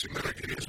σήμερα κυρίες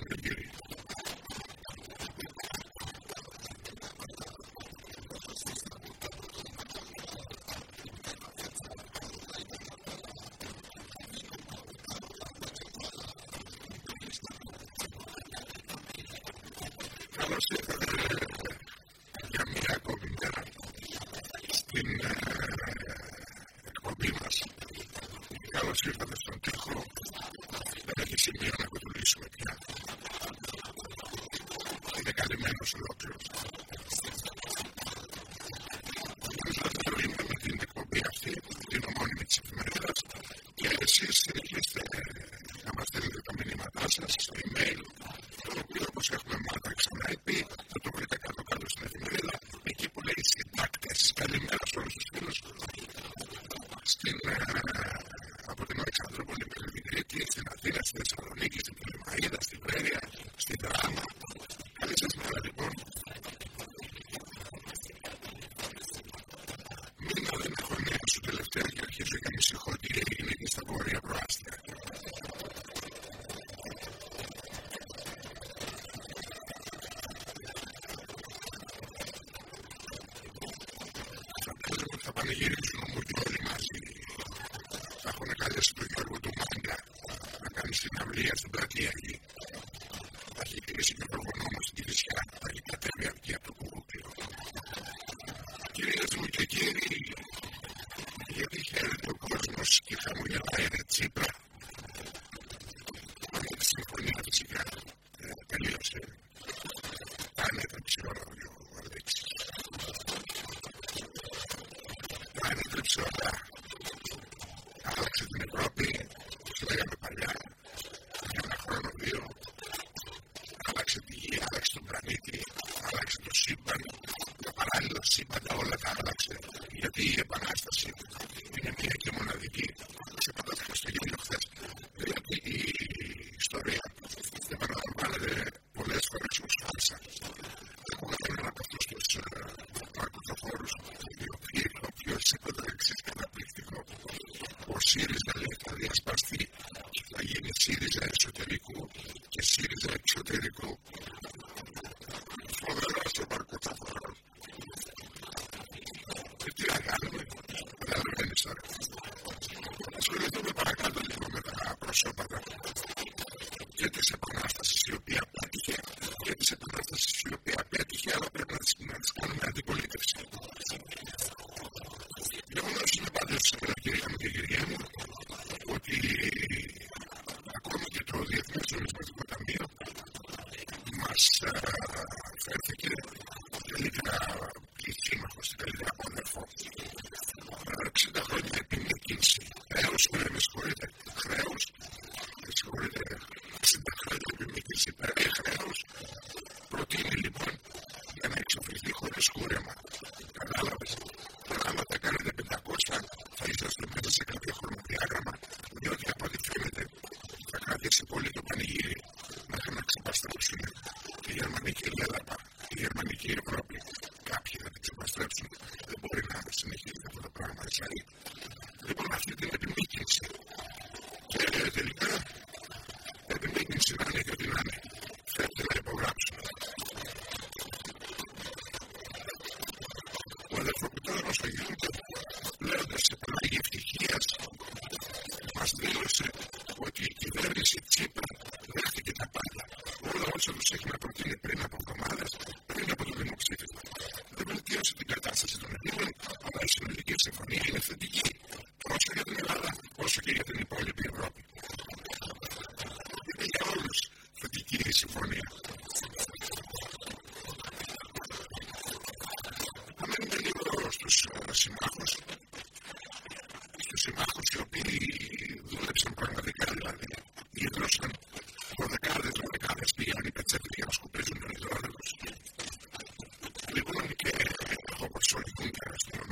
πανηγυρίζουν όμω και όλοι μαζί. Θα έχουν καλέσει τον Γιώργο του Μάγκα να κάνει συναυλία στην πλατεία εκεί. Θα έχει κλείσει και τον γονό μα στην Κυρισιά. Θα έχει κατέβει αυτή από το κουβούκλιο. Κυρίε μου και κύριοι, γιατί χαίρεται ο κόσμος και χαμογελάει, είναι τσίπρα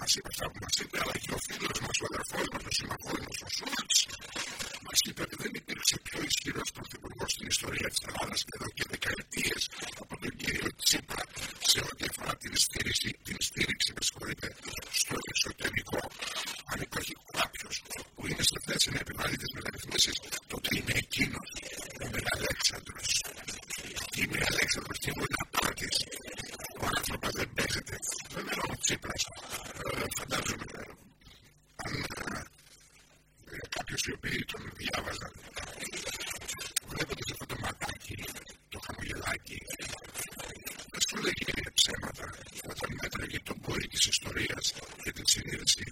Super Soap Οι οποίοι τον διάβαζαν. Βλέπετε το φωτοματάκι, το χαμογελάκι. Δεν σχολείται η κυρία ψέματα όταν έτρεχε τον κορύκι της ιστορίας και την συνείδηση.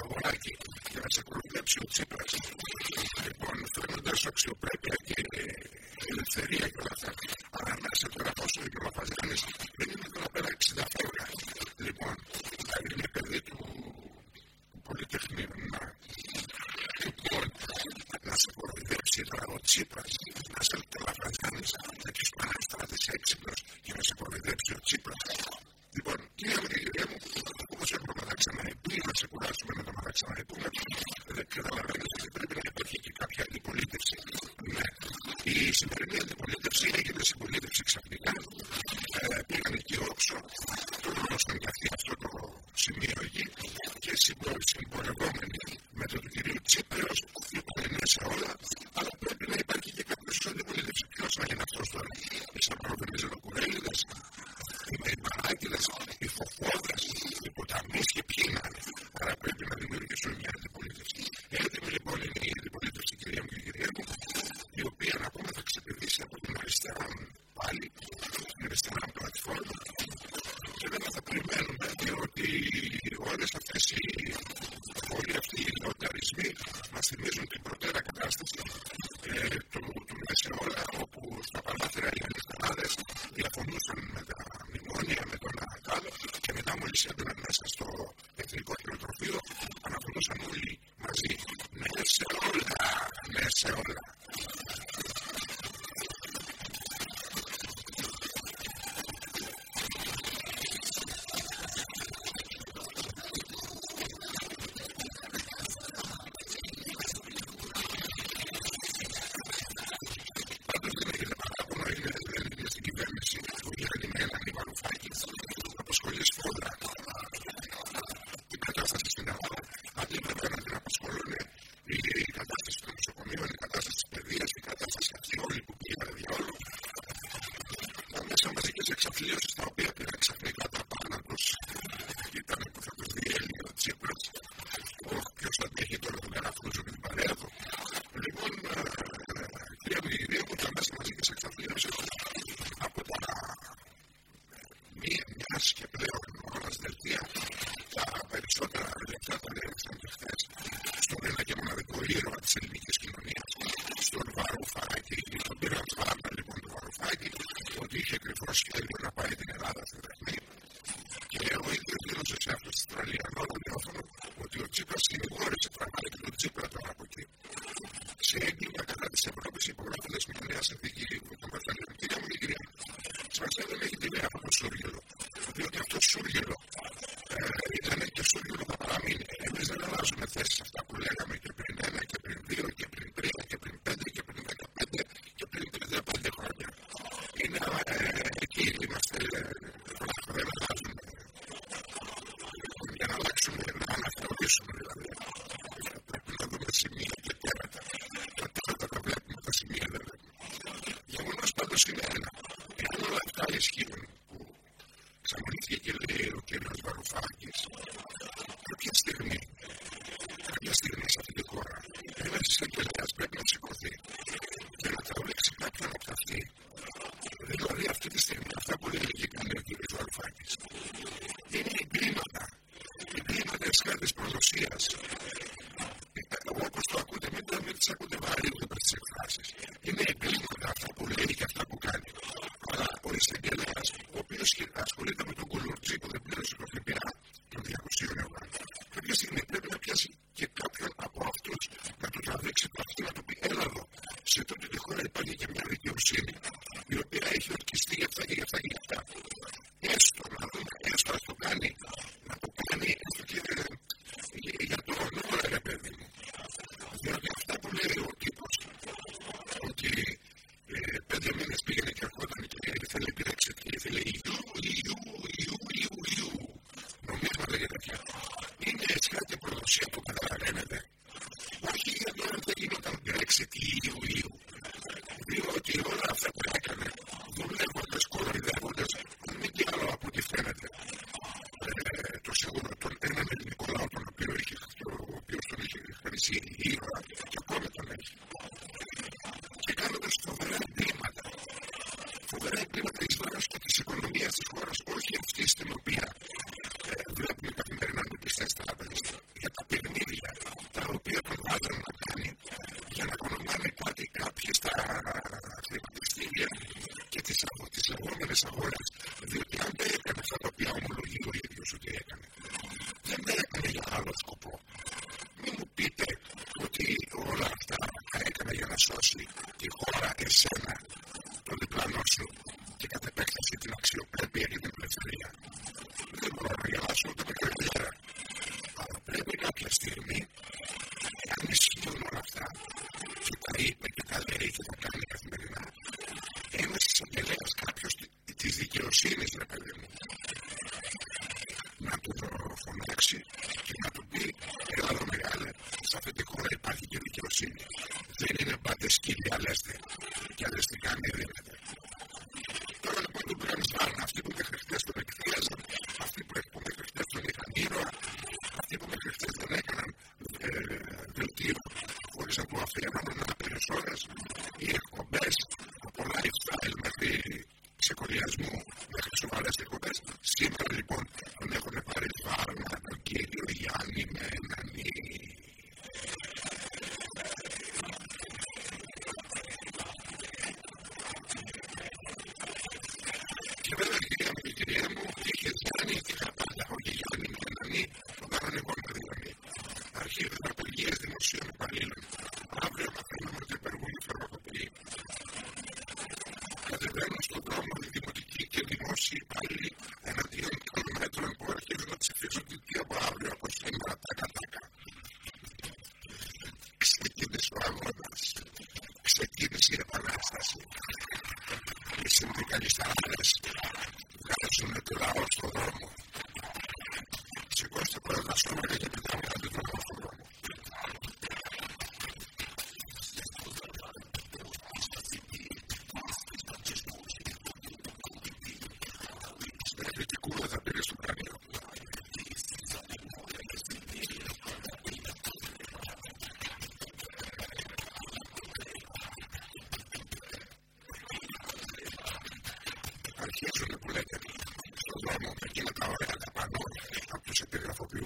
αγοράκι και να σε κοροϊδέψει ο Τσίπρα. Λοιπόν, φαίνοντα αξιοπρέπεια και ελευθερία και όλα αυτά. Αλλά να σε τώρα πόσο είναι ο Παπαζάνη, δεν είναι τώρα πέρα 60 φεύγα. Λοιπόν, είναι παιδί του Πολυτεχνείου. Λοιπόν, να σε κοροϊδέψει τώρα ο Τσίπρα, να σε τελαφαζάνει, να του πανεστράτε έξυπνο και να σε κοροϊδέψει ο Τσίπρα. Λοιπόν, τι είναι συνεργεία αντιπολίτευση έγινε στην πολύ Chapter σε τη χώρα υπάρχει και μια δικαιοσύνη η οποία έχει ορκιστεί για αυτά και για αυτά και για αυτά. she was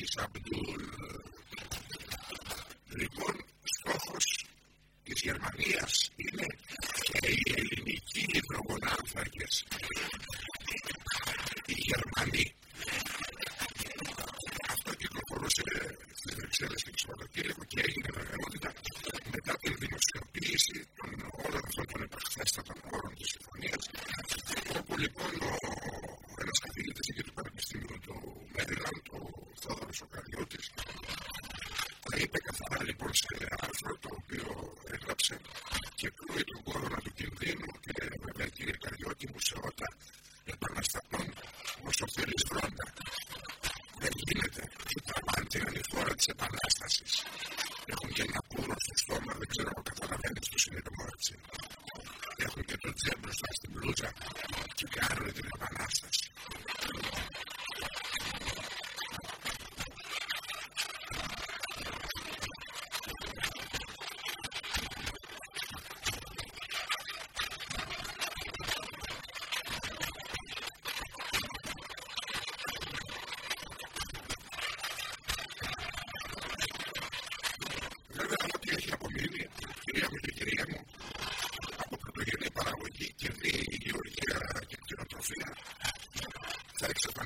you so talking.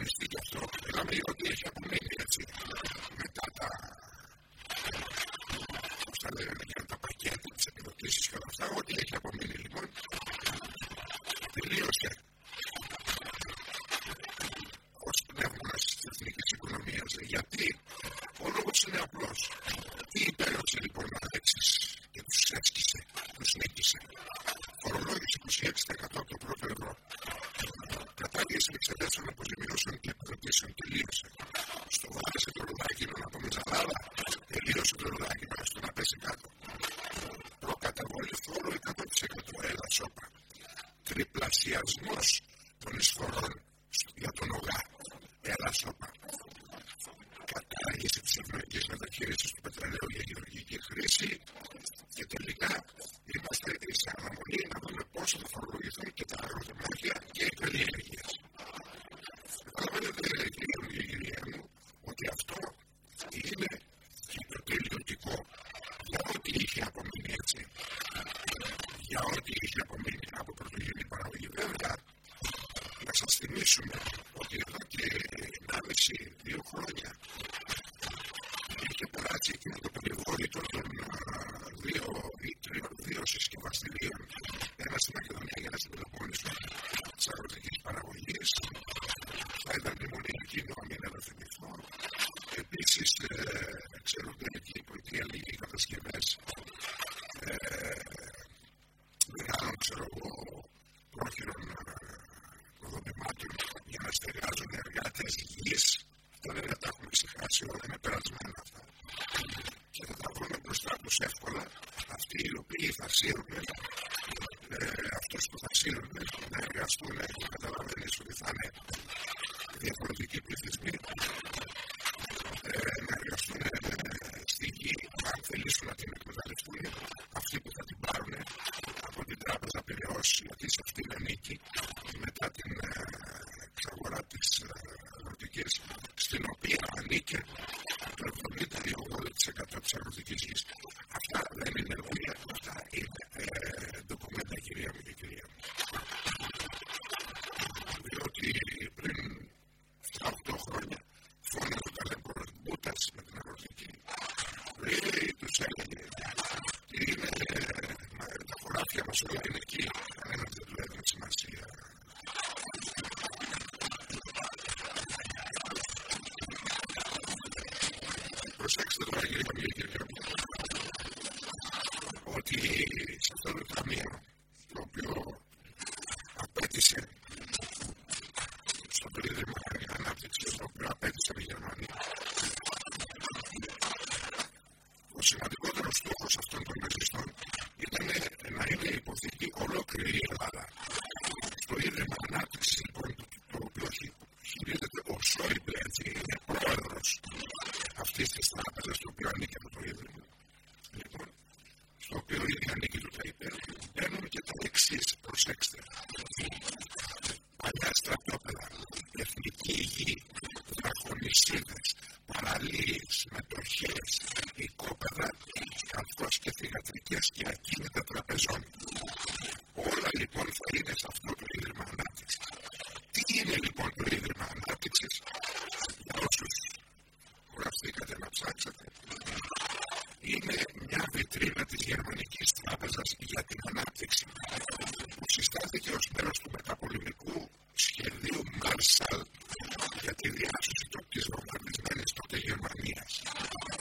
García, solo que el amigo de ella instrument. θασίρουν. Ε, Αυτός που θασίρουν ε, να εργαστούν, να καταλαβαίνεις ότι θα είναι διαφορετικοί πληθυσμοί. Ε, να εργαστούν ε, στη γη, αν θελήσουν να την εκμεταλλευτούν, αυτοί που θα την πάρουν από την τράπεζα πυραιώσει, γιατί σε αυτήν ανήκει μετά την ε, εξαγορά της ε, αγροτικής, στην οποία ανήκει. Ideas, estructuras normales, grandes proteger manías.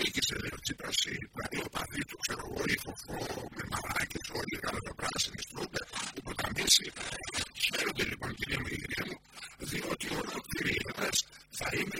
νίκησε λέει ο Τσίπρας του, ξέρω εγώ, με μαράκες, όλοι τα πράσινες. Χαίρονται λοιπόν κυρία μου, διότι θα είναι.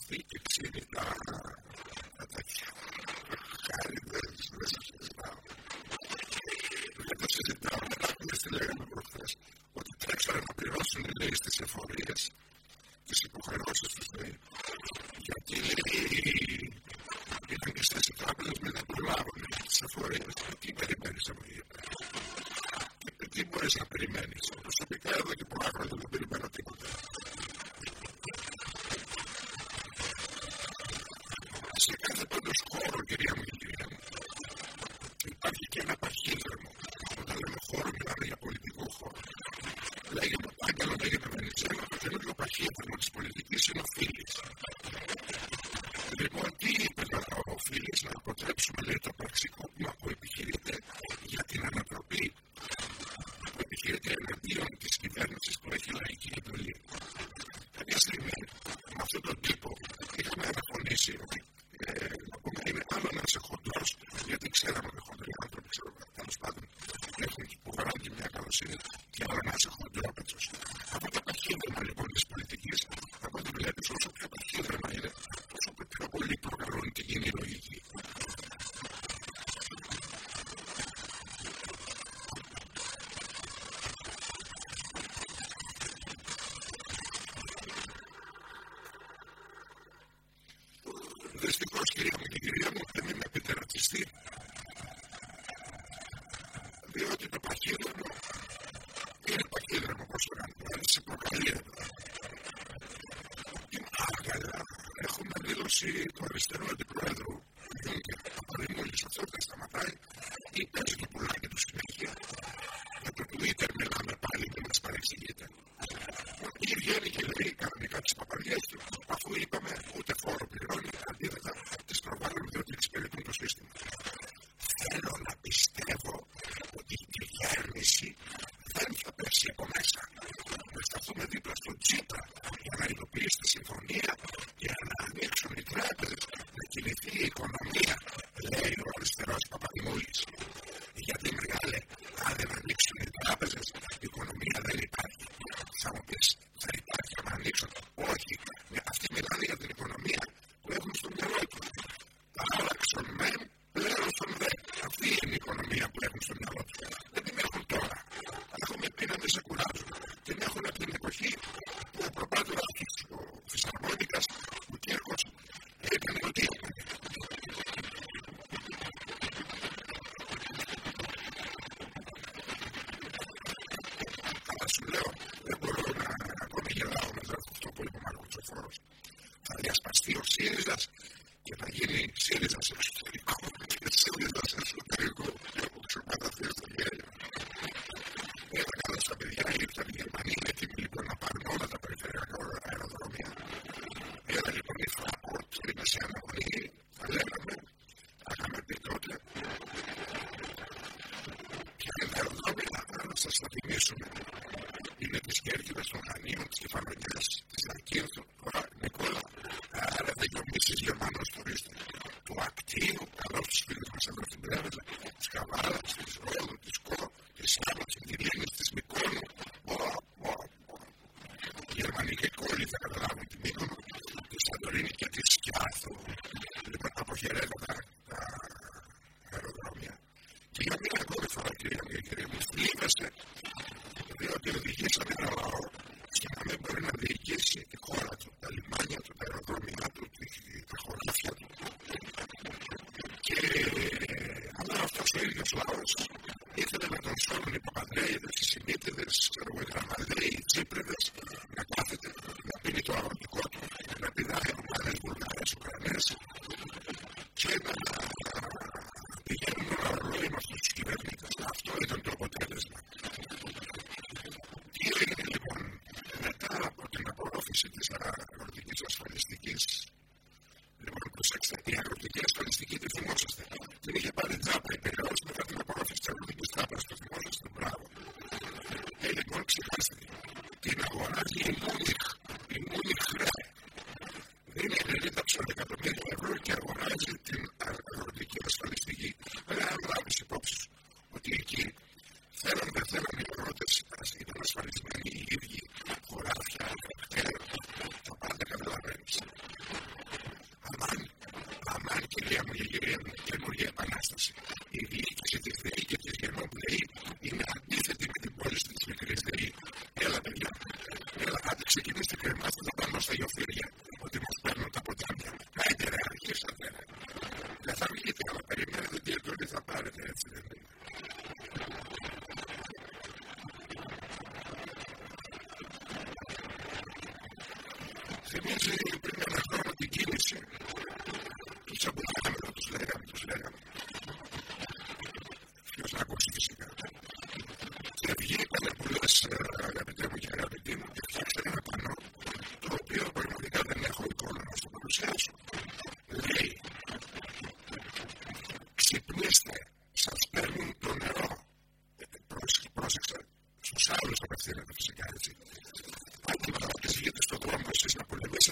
σε κάθε πάντως χώρο, κυρία μου, υπάρχει και ένα παχύ she, of course, there ο ίδιο λαό showing it by my It's him. Κάτσε. Αν και να πηγαίνετε στον δρόμο εσείς να πολεμήσετε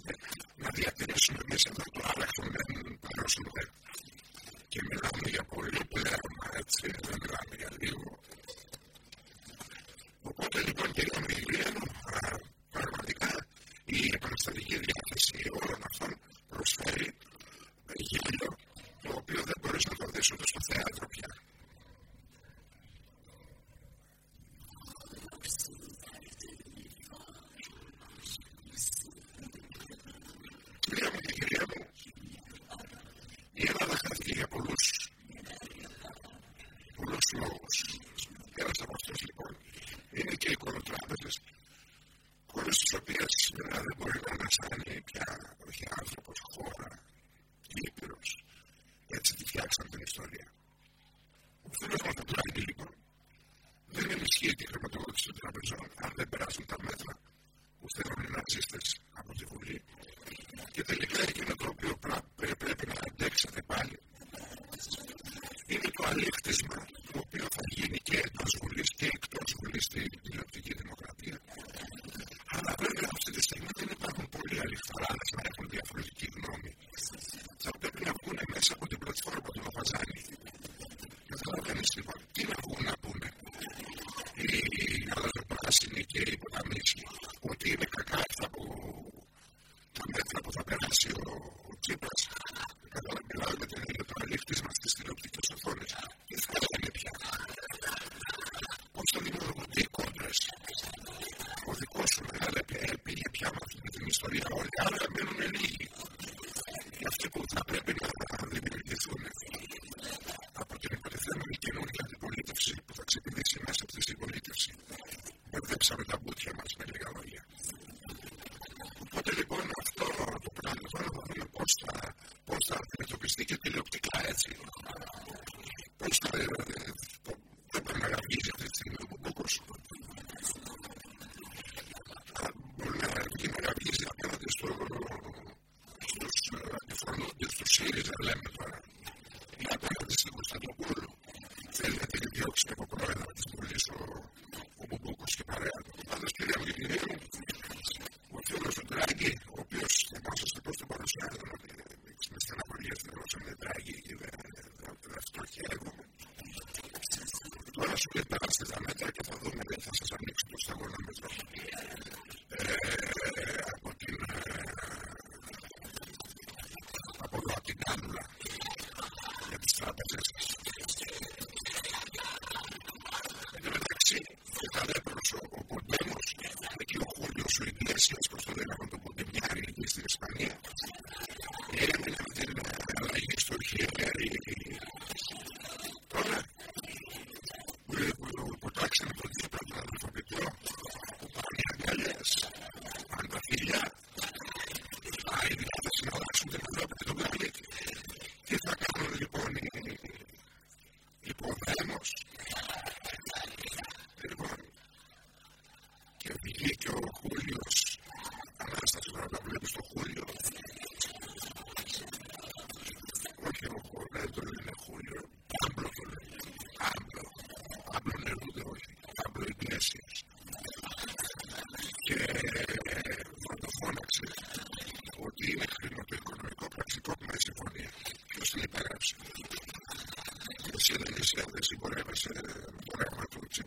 si voleva, se volevano tutti.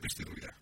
perspectiva.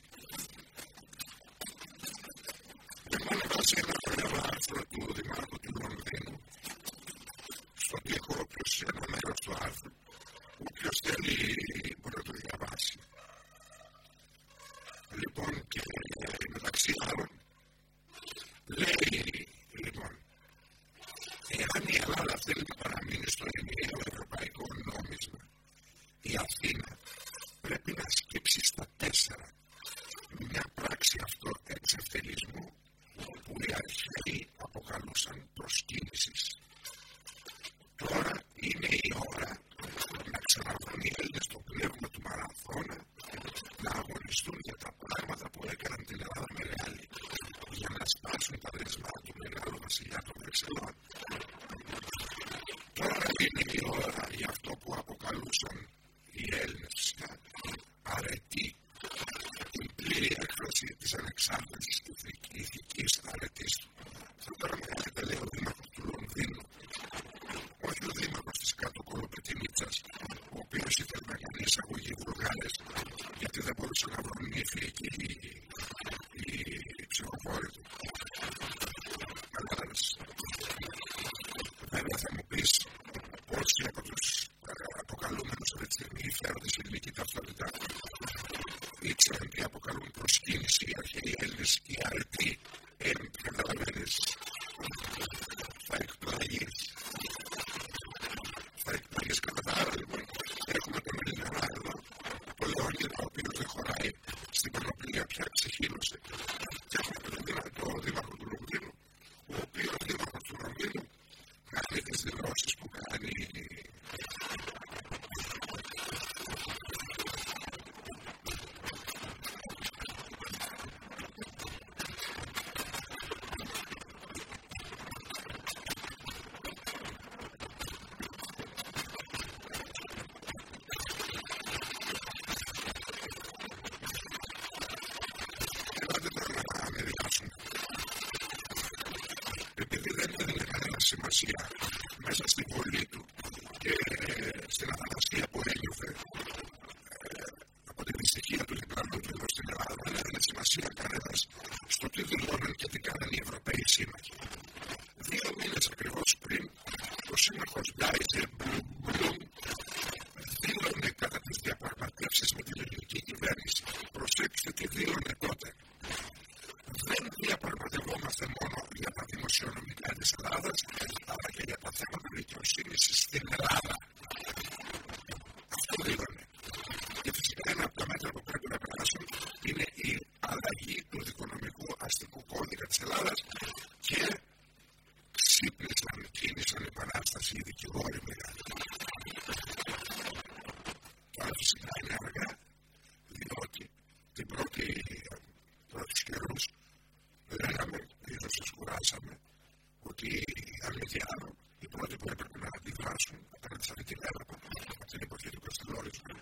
Paluson y él year. Κολοκυάρου, οι πρώτοι που έπρεπε να αντιδράσουν απέναντι σε αυτή την έρευνα την του.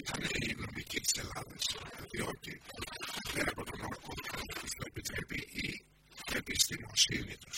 Ήταν οι νομικοί της Ελλάδας, διότι πέρα από τον όρκο που επιτρέπει η επιστημοσύνη του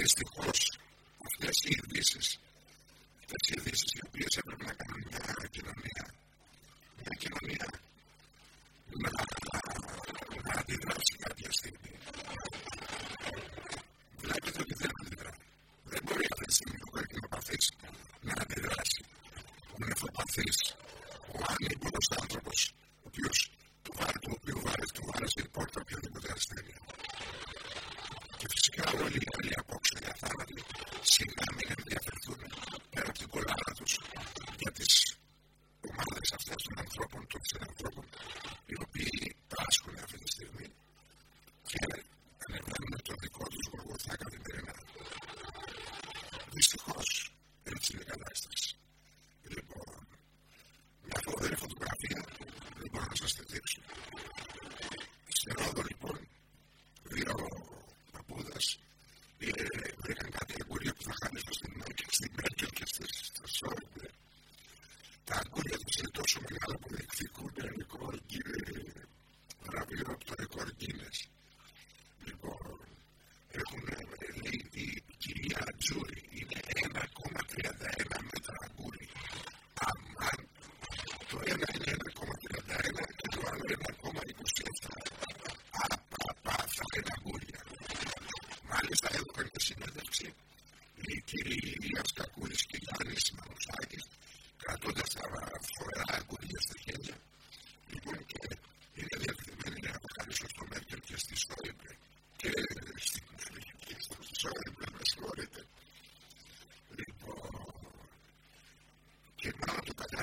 desde Jos, hasta Sirmises,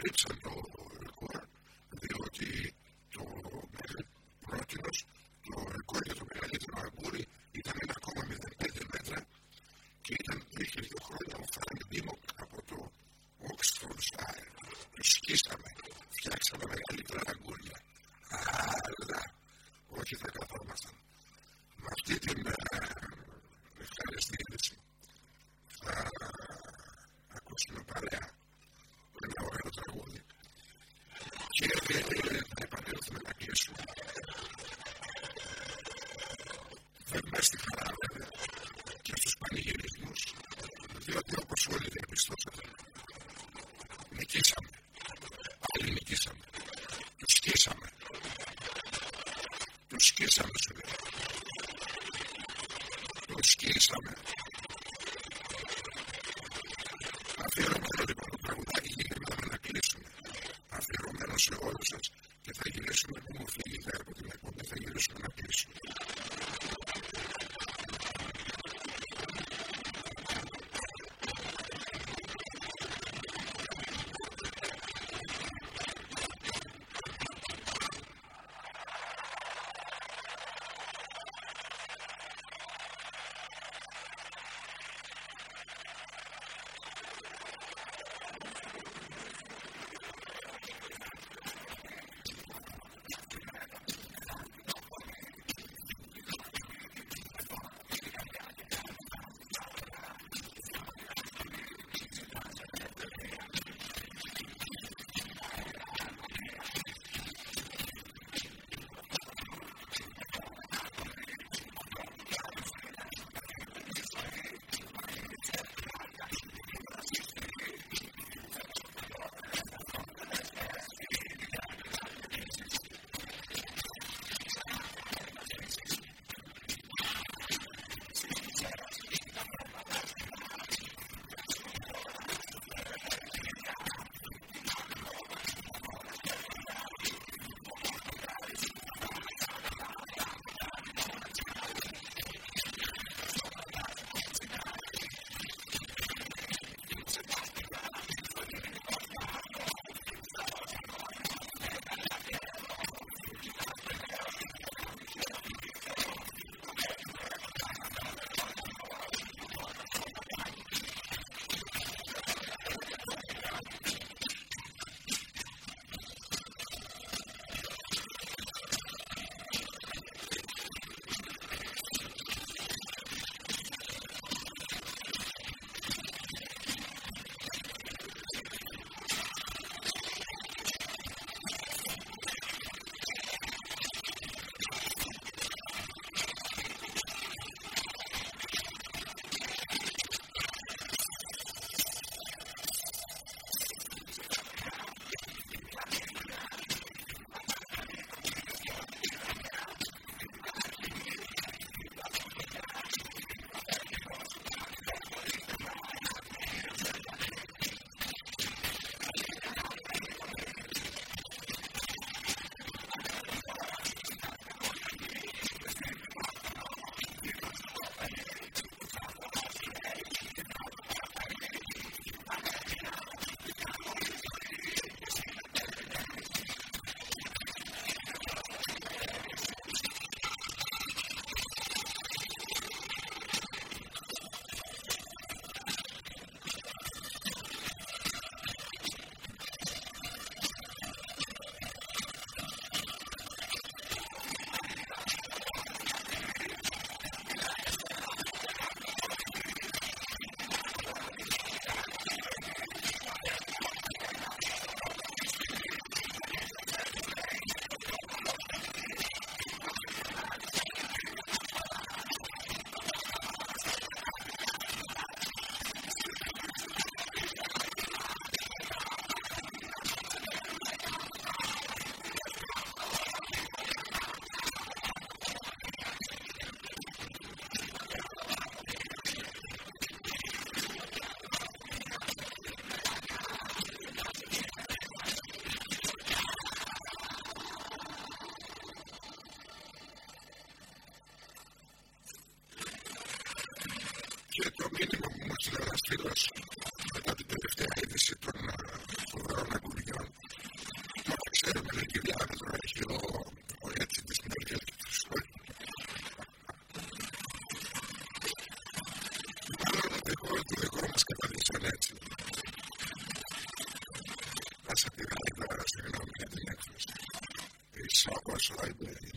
It's a. διαπιστώσατε. Νικήσαμε. Πάλι νικήσαμε. Τους σκίσαμε. Τους σκίσαμε, σου λέω. Σκίσαμε. much there.